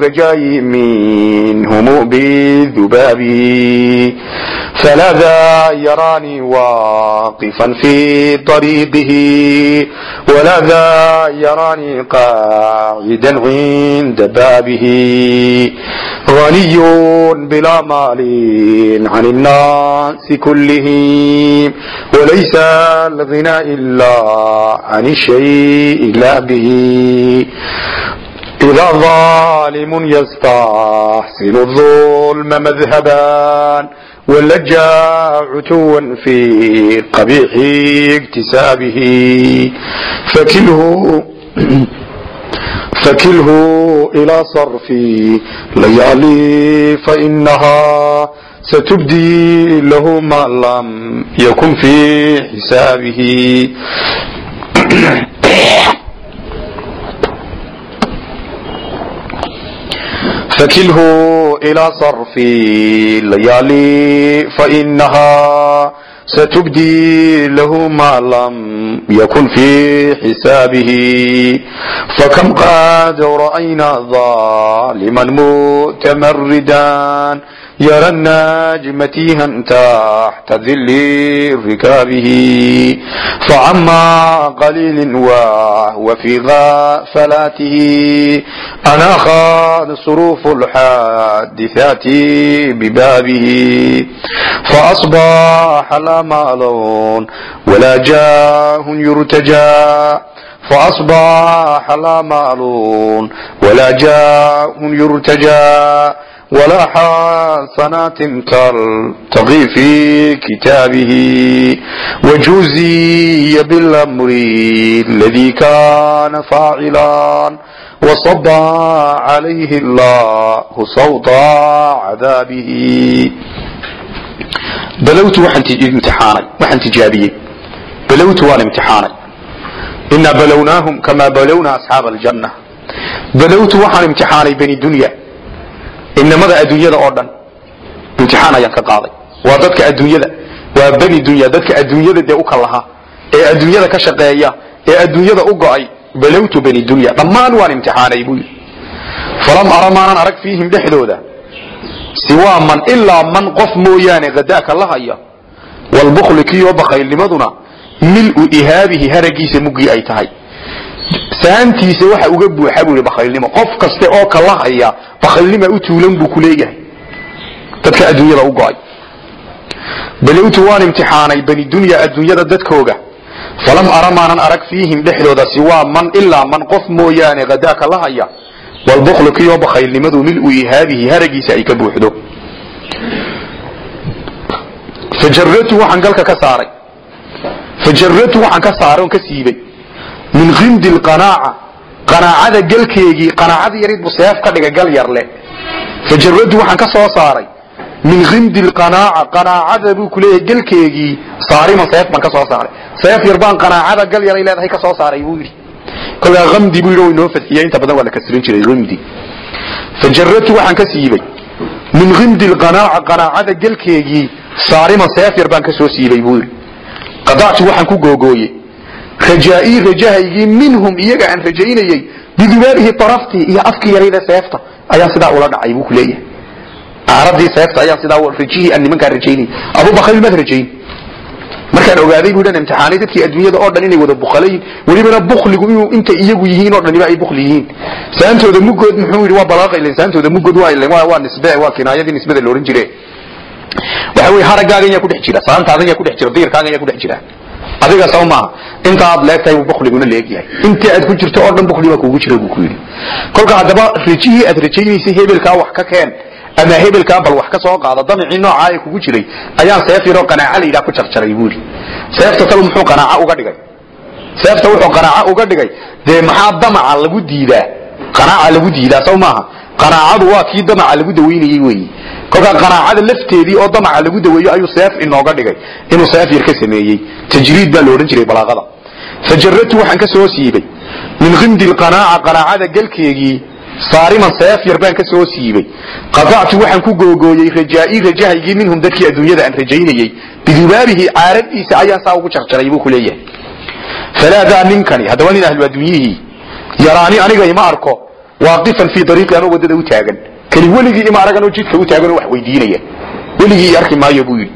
رجائي منهم بذبابي فلذا يراني واقفا في طريقه ولذا يراني قاعدا عند بابه غني بلا مال عن الناس كلهم وليس الغنى إلا عن الشيء إلا به إذا ظالم يستحسن الظلم مذهبا ولجا عتوا في قبيح اكتسابه فكله فكله إلى صرف ليالي فإنها ستبدي له ما لم يكن في حسابه فكله إلى صرف الليالي فإنها ستبدي له ما لم يكن في حسابه فكم قد رأينا ظالما متمردا يرى الناجم تيها تحت ذل ركابه فعما قليل وهو في غافلاته أنا خاد صروف الحادثات ببابه فأصبح لا مال ولا جاه يرتجى فأصبح لا مال ولا جاه يرتجى ولا حسنات تلتقي في كتابه وجوزي بالأمر الذي كان فاعلا وصب عليه الله صوت عذابه بلوت وحن امتحاني وحن تجابيي بلوت وانا امتحاني إنا بلوناهم كما بلونا أصحاب الجنة بلوت وحن امتحاني بني الدنيا inamada adduunyada oo dhan imtixaan ayaan ka qaaday. Waa dadka adduunyada waa beni dunya dadka adduunyada dee u kalaha ee adduunyada ka shaqeeya ee adduunyada u go'ay balowtu beni dunya dhammaan waan imtixaanay buu yidhi. Falam ara maanan arag fiihim dhexdooda. Siwaa man ilaa man qof mooyaane hadaaka la haya walbukli kiyo bakaylnimaduna mil-u ihaabihi haragiisa muggii ay tahay saantiisa waxa uga buuxa buu yidhi bakaylnimo qof kaste oo kala haya bakaylnima u tuulan buu ku dadka adduunyada u go'ay. Balowtu waan imtixaanay bani dunya adduunyada dadkooga. Falam ara maanan arag fiihim dhexdooda siwaa man ilaa man qof mooyaane hadaaka la haya walbuklu kiyo bakaylnimadu mil-u ihaabihi haragiisa ay ka buuxdo. Fajaratu waxaan galka ka saaray. Fajaratu waxaan ka saaray oon ka siibay min khindi lqanaaca qanaacada galkeegii qanaacada yarid buu seef ka dhigay gal yar leh fajaradu waxaan ka soo saaray min khindi lqanaaca qanaacada buu ku leeyahay galkeegii saariman seef baan ka soo saaray. Seef yar baan qanaacada gal yaray leedahay ka soo saaray buu yidhi. Kolkaa hamdi buu yidhi way noo fadxiyey inta badan waa la kasrin jiray hamdi fajaratu waxaan ka siibay min khindi lqanaaca qanaacada galkeegii saariman seef yar baan ka soo siibay buu yidhi. Qadactu waxaan ku googooye rajaa'ii rajahaygii minhum iyaga aan rajaynayey bidubaabihi taraftii iyo afkii yarayda seefta ayaan sidaa ula dhacay buu ku leeyahay. Aaradii seefta ayaan sidaa rajihii aan nimankaan rajaynayay abu bakayl maad rajayn. Markaan ogaaday buu dhan imtixaanay dadkii adduunyada oo dhan inay wada bukhalayin welibana bukhligu inuu inta iyagu yihiin oo dhaniba ay bukhli yihiin. Saantooda muggood muxuu yidhi waa balaaqa ilen saantooda muggood waa ilen waa nisbe waa kinaayadii nisbada la ohan jire waxa weye haragaaga ayaa ku dhex jira saantaada ayaa ku dhex jira diirkaaga ayaa ku dhex jira adiga saw maaha inta aad leegtahay buu bukliguna leegyahay intii aad ku jirto oo dhan bukli baa kugu jira buu ku yidhi. Kolka haddaba rajihii aad rajaynaysay hebelkaa wax ka keen ama hebelkaa bal wax ka soo qaada damicii noocaa ee kugu jiray ayaan seef yaroo qanaaca la yidhaha ku jarjaray buu yidhi. Seefta tal muxuu qanaaca uga dhigay? Seefta wuxuu qanaaca uga dhigay? Dee maxaa damaca lagu diidaa qanaaca lagu diidaa saw maaha? Qanaacadu waa kii damaca lagu dawaynayey weeye. Kolkaa qanaacada lafteedii oo damaca lagu daweeyo ayuu seef inooga dhigay inuu seef yar ka sameeyey. Tajriid baa la odhan jiray balaaqada. Fajaratu waxaan ka soo siibay. Min khindi lqanaaca qanaacada galkeegii saariman seef yar baan ka soo siibay. Qadactu waxaan ku googooyey rajaa'ii rajahaygii minhum dadkii adduunyada aan rajaynayey. Bidubaabihi caaradiisa ayaan saa ugu jarjaray buu ku leeyahay. Falaadaa ninkani haddaba nin ahlu adduunyihii. Yaraani aniga ima arko waaqifan fii dariiqi anoo waddada u taagan kani weligii ima araganoo jidka u taaganoo wax weydiinaya weligii arki maayo buu yidhi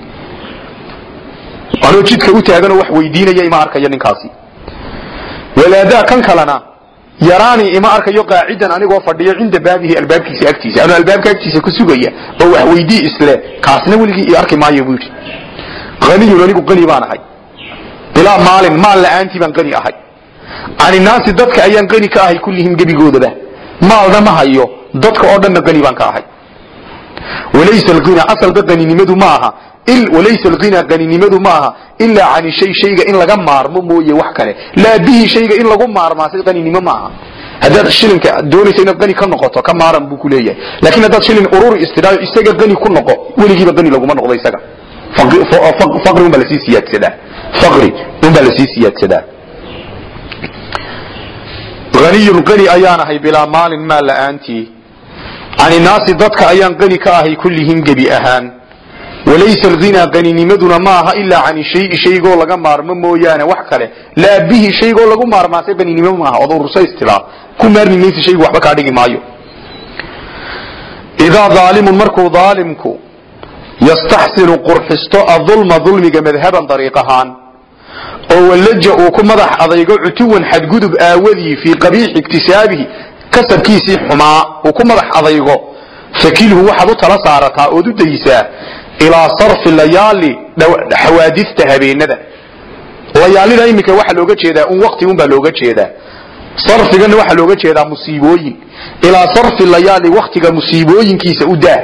anoo jidka u taaganoo wax weydiinaya ima arkayo ninkaasi walaadaa kan kalena yaraani ima arkayo qaacidan anigoo fadhiyo cinda baabihi albaabkiisa agtiisa anoo albaabka agtiisa ku sugaya oo wax weydii isle kaasna weligii arki maayo buu yidhi haniyun anigu qani baan ahay bilaa maalin maal la'aantii baan qani ahay caninaasi dadka ayaan qani ka ahay kullihim gebigoodaba maalna ma hayo dadka oo dhanna qani baan ka ahay. Walaysa alghina asalka qaninimadu ma aha. Walaysa alghina qaninimadu ma aha. Ilaa cani shay shayga in laga maarmo mooye wax kale. Laa bihi shayga in lagu maarmaa si qaninimo ma aha. Haddaad shilinka doonaysa inaad qani ka noqoto ka maaran buu ku leeyahay. Laakiin haddaad shilin ururi istidaayo isaga qani ku noqo weligiiba qani laguma noqdo isaga. Faqri unbaa la sii siyaadsadaa. Faqri unbaa la sii siyaadsadaa haniyun qani ayaan ahay bilaa maalin maal la'aantii can inaasi dadka ayaan qani ka ahay kullihim gebi ahaan. Walaysa alghinaa qaninimaduna ma aha ilaa can shayi shaygoo laga maarmo mooyaane wax kale. Laa bihi shaygoo lagu maarmaase qaninimo maaha istilaa ku maarmi maysa shaygu waxba kaa dhigi maayo. Idaa daalimun markuu daalimku yastaxsinu qurxisto adulma dulmiga madhaban dariiq ahaan oo wallaja uu ku madax adaygo cutuwan xadgudub aawadii fii qabiixi iktisaabihi kasabkiisii xumaa uu ku madax adaygo. Fakilhu waxaad u tala saarataa ood u daysaa ilaa sarfi layaali xawaadista habeenada. Layaalida iminka waxaa looga jeedaa un wakti un baa looga jeedaa. Sarfigana waxaa looga jeedaa musiibooyin. Ilaa sarfi layaali waktiga musiibooyinkiisa u daa.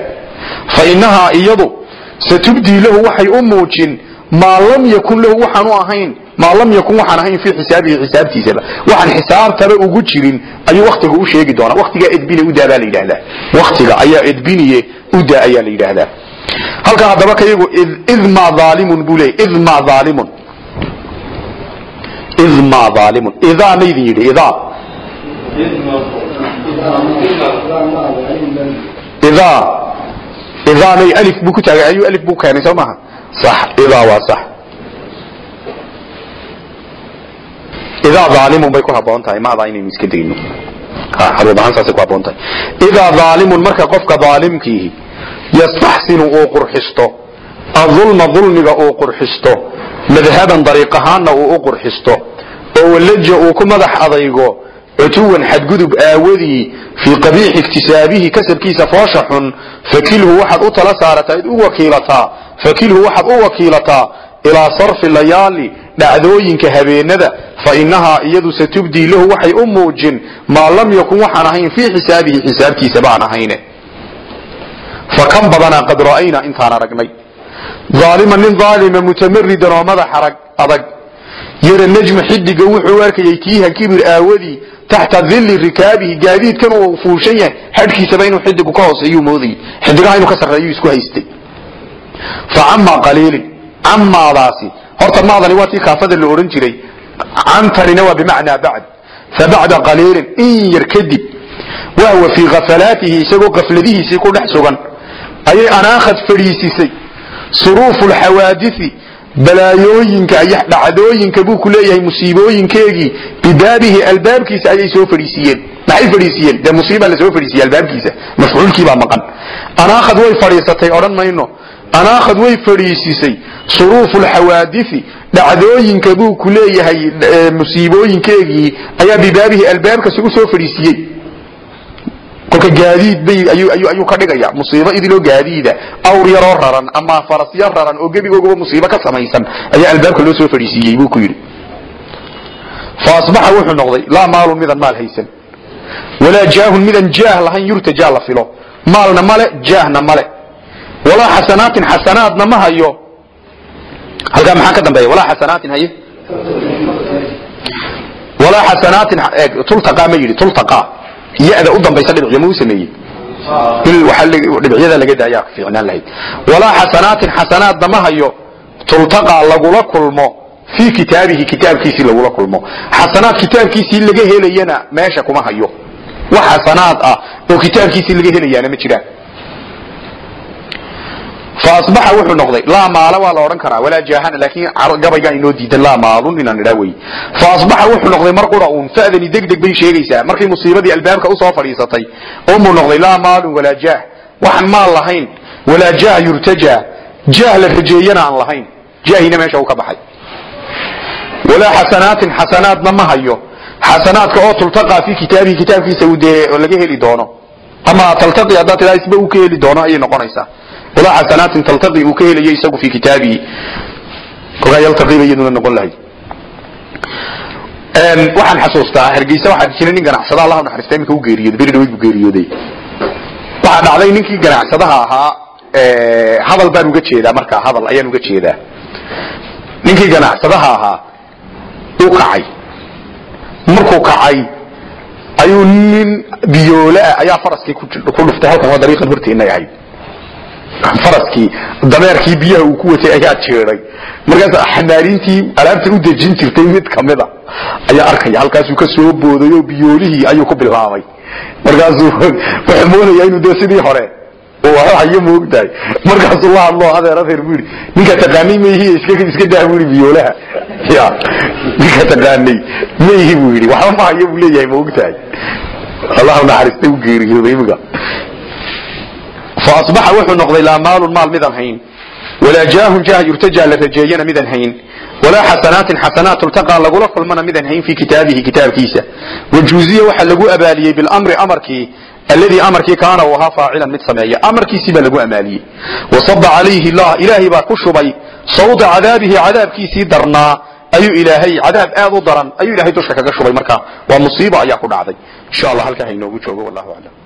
Fa inahaa iyadu satubdii lahu waxay u muujin maa lam yakun lahu waxaanu ahayn maa lam yakun waxaan ahayn fii xisaabihi xisaabtiisaba. Waxaan xisaabtaba ugu jirin ayuu waktiga u sheegi doonaa. Waktigaa edbine udaa baa la yidhahdaa waktiga ayaa edbiniye udaa ayaa la yidhaahdaa. Halkaa haddaba kayagu idma aalimun buu leeyay idma aalimun idma aalimun idaa maydin yidhi idaa. Idaa. Idaa may alif buu ku taagay ayuu alif buu keenay soo maaha idaa waa sax idaa aalimun bay ku haboon tahay maadaa inaynu iska dayno haruub ahaan ku haboon tahay. idaa aalimun marka qofka aalimkiihi yastaxsinu uu qurxisto adulma dulmiga uu qurxisto madhaban dariiq ahaanna uu u qurxisto oo wallaja uu ku madax adaygo cutuwan xadgudub aawadii fii qabiixi iktisaabihi kasabkiisa foosha xun fakilhu waxaad u tala saarataa id u wakiilataa fakilhu waxaad u wakiilataa ilaa sarfi layaali dhacdooyinka habeenada. Fa inahaa iyadu satubdii lahu waxay u muujin maa lam yakun waxaan ahayn fii xisaabihi xisaabtiisa baan ahayne fakam badanaa qad ra'ayna intaan aragnay. Aaliman nin aalima mutamaridan oo madax adag. Yara najma xidiga wuxuu arkayay tiiha kibir aawadii taxta dili rikaabihi gaadiidkan uu fuushan yahay. Hadhkiisaba inuu xidigu ka hooseeyuu moodayay xidigaha inuu ka sarreeyuu isku haystay fa camaa qaliilin camaadaasi horta maadani waa tii kaafada la odhan jiray cantanina waa bimacnaa bacd. Fa bacda qaliilin in yar kadib wahwa fii khafalaatihi isagoo kafladihiisii ku dhex sugan ayay anaakhad fadhiisisay. Suruufu lxawaadii balaayooyinka dhacdooyinka buu ku leeyahay musiibooyinkeegii. Bibaabihi albaabkiisa ayay soo fadhiisiiyeen maxay fadhiisiiyeen dee musiiba la soo fadhiisiye albaabkiisa? Mafcuulkiibaa maqan. Anaakhad way fadhiisatay odhan mayno anaakhad way fadhiisisay. Suruufu lxawaadii dhacdooyinka buu ku leeyahay musiibooyinkeegii ayaa bibaabihi albaabkasi u soo fadhiisiiyey kolka gaadiid ayuu ka dhigaya. Musiibo idiloo gaadiida. Awr yaroo raran ama farasyo raran oo gebigoogaba musiibo ka samaysan ayaa albaabka loo soo fadhiisiiyey buu ku yidhi. Fa asbaxa wuxuu noqday laa maalun midaan maal haysan. Walaa jaahun midaan jaah lahayn yurtajaa la filo. Maalna male jaahna male walaa xasanaatin xasanaadna ma hayo. Halkaa maxaa ka dambeeya? Walaa xasanaatin haye. Walaa xasanaatin tultaqaa ma yidhi tultaqaa ya-da u dambaysa dhibicyo ma u sameeyey. Dhibicyada laga daayaa fiicnaan lahayd. Walaa xasanaatin xasanaadna ma hayo. Tultaqaa lagula kulmo. Fii kitaabihi kitaabkiisii lagula kulmo. Xasanaad kitaabkiisii laga helayana meesha kuma hayo. Wax xasanaad ah oo kitaabkiisii laga helayaana ma jiraan faasbaxa wuxuu noqday laa maala waa la odhan karaa walaa jaahana laakiin gabaygaa inoo diidan laa maalun inaan idhaa wey faasbaxa wuxuu noqday mar qura uun fa'dani deg deg bay sheegaysaa markay musiibadii albaabka u soo fadhiisatay umuu noqday laa maalun walaa jaah waxaan maal lahayn walaa jaah yurtajaa jaah la rajeeyana aan lahayn jaahina meesha uu ka baxay. Walaa xasanaatin xasanaadna ma hayo xasanaadka oo tultaqaa fi kitaabihi kitaabkiisa dee laga heli doono ama taltaqi haddaad tidhaa isba uu ka heli doono ayay noqonaysaa walaa xasanaatin taltaqi uu ka helayo isagu fi kitaabihi kolkaa yaltaqiba iyaduna noqon lahayd waxaan xasuustaa hargeysa waxaa jira nin ganacsada allah naxariista iminka u geeriyooday beri dhaweyd buu geeriyooday. Waxaa dhacday ninkii ganacsadaha ahaa hadal baan uga jeedaa markaa hadal ayaan uga jeedaa. Ninkii ganacsadaha ahaa uu kacay. Markuu kacay ayuu nin biyoolaa ayaa faraskii ku dhuftay halkan waa dariiqan horteenay ahayd faraskii dameerkii biyaha uu ku watay ayaa jeeday. Markaas xamaarintii alaabta u dejin jirtay mid kamida ayaa arkaya halkaasuu ka soo booday oo biyoolihii ayuu ku bilaabay markaasuu wuxuu moodaya inuu dee sidii hore hayo moogtahay. Markaasuu la hadlo adeer adeer bu yidhi ninka taqaanay mayhi iska daa bu yidhi biyoolaha? Ya ninka taqaanay mayhi buu yidhi waxba ma hayo buu leeyahay moogtahay. Allahu naxariistay u geeriyooday imiga faasbaxa wuxuu noqday laa maalun maal midaan hayn walaa jaahun jaah yurtajaa la rajeeyana midaan hayn walaa xasanaatin xasanaat tultaqaa lagula kulmana midaan hayn fii kitaabihi kitaabkiisa wajuuziya waxaa lagu abaaliyey bilamri amarkii alladii amarkii kaana uu ahaa faacilan mid sameeya amarkiisii baa lagu amaaliyey wasaba calayhi llah ilaahay baa ku shubay sawda cadaabihi cadaabkiisii darnaa ayuu ilaahay cadaab aad u daran ayuu ilahay dusha kaga shubay markaa waa musiibo ayaa ku dhacday insha allah halkaa hainoogu joogo wallahu aclam